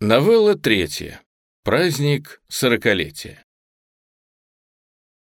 Новелла третья. Праздник сорокалетия.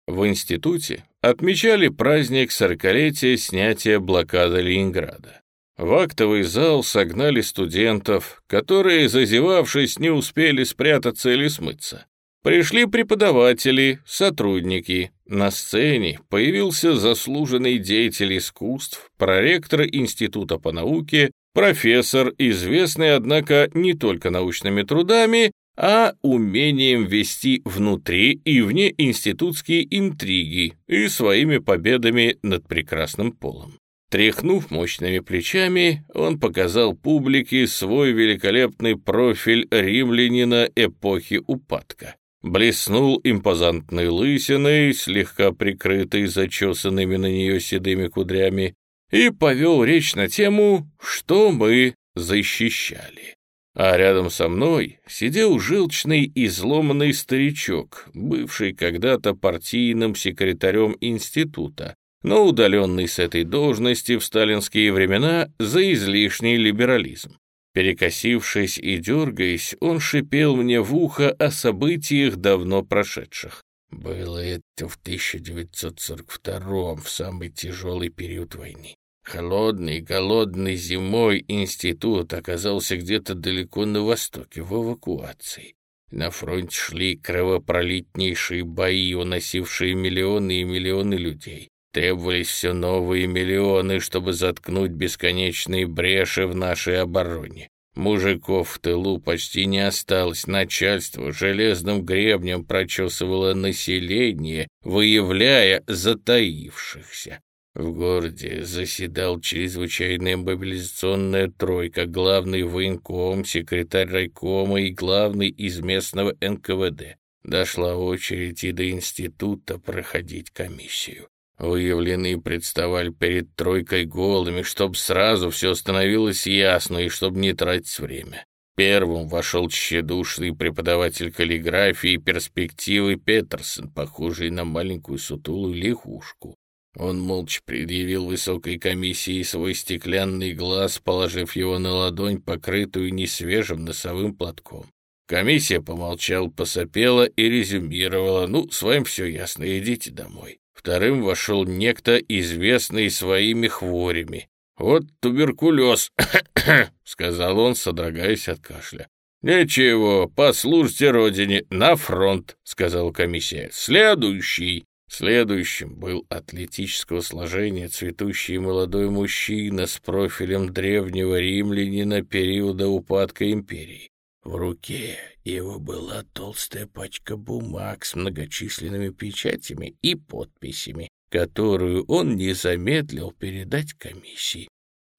В институте отмечали праздник сорокалетия снятия блокады Ленинграда. В актовый зал согнали студентов, которые, зазевавшись, не успели спрятаться или смыться. Пришли преподаватели, сотрудники. На сцене появился заслуженный деятель искусств, проректор Института по науке Профессор, известный, однако, не только научными трудами, а умением вести внутри и вне институтские интриги и своими победами над прекрасным полом. Тряхнув мощными плечами, он показал публике свой великолепный профиль римлянина эпохи упадка. Блеснул импозантной лысиной, слегка прикрытой зачесанными на нее седыми кудрями, и повел речь на тему «Что мы защищали?». А рядом со мной сидел желчный изломанный старичок, бывший когда-то партийным секретарем института, но удаленный с этой должности в сталинские времена за излишний либерализм. Перекосившись и дергаясь, он шипел мне в ухо о событиях давно прошедших. Было это в 1942 в самый тяжелый период войны. Холодной, голодной зимой институт оказался где-то далеко на востоке, в эвакуации. На фронте шли кровопролитнейшие бои, уносившие миллионы и миллионы людей. Требовались все новые миллионы, чтобы заткнуть бесконечные бреши в нашей обороне. Мужиков в тылу почти не осталось, начальство железным гребнем прочесывало население, выявляя затаившихся. В городе заседал чрезвычайная мобилизационная тройка, главный военком, секретарь райкома и главный из местного НКВД. Дошла очередь и до института проходить комиссию. Выявленные представали перед тройкой голыми, чтобы сразу все становилось ясно и чтобы не тратить время. Первым вошел тщедушный преподаватель каллиграфии и перспективы Петерсон, похожий на маленькую сутулую лягушку. Он молча предъявил высокой комиссии свой стеклянный глаз, положив его на ладонь, покрытую несвежим носовым платком. Комиссия помолчал, посопела и резюмировала. «Ну, с вами все ясно, идите домой». Вторым вошел некто, известный своими хворями. «Вот туберкулез», — сказал он, содрогаясь от кашля. «Ничего, послужьте родине, на фронт», — сказала комиссия. «Следующий». Следующим был атлетического сложения цветущий молодой мужчина с профилем древнего римлянина периода упадка империи. В руке его была толстая пачка бумаг с многочисленными печатями и подписями, которую он не замедлил передать комиссии.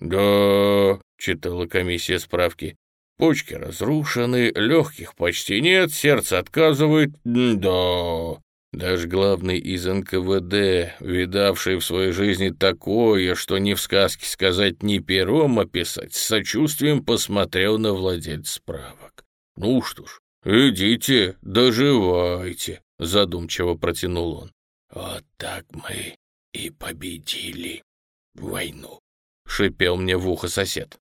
«Да», — читала комиссия справки, — «почки разрушены, легких почти нет, сердце отказывает, да». Даже главный из НКВД, видавший в своей жизни такое, что ни в сказке сказать, ни пером описать, с сочувствием посмотрел на владельца справок. «Ну что ж, идите, доживайте», — задумчиво протянул он. «Вот так мы и победили войну», — шипел мне в ухо сосед.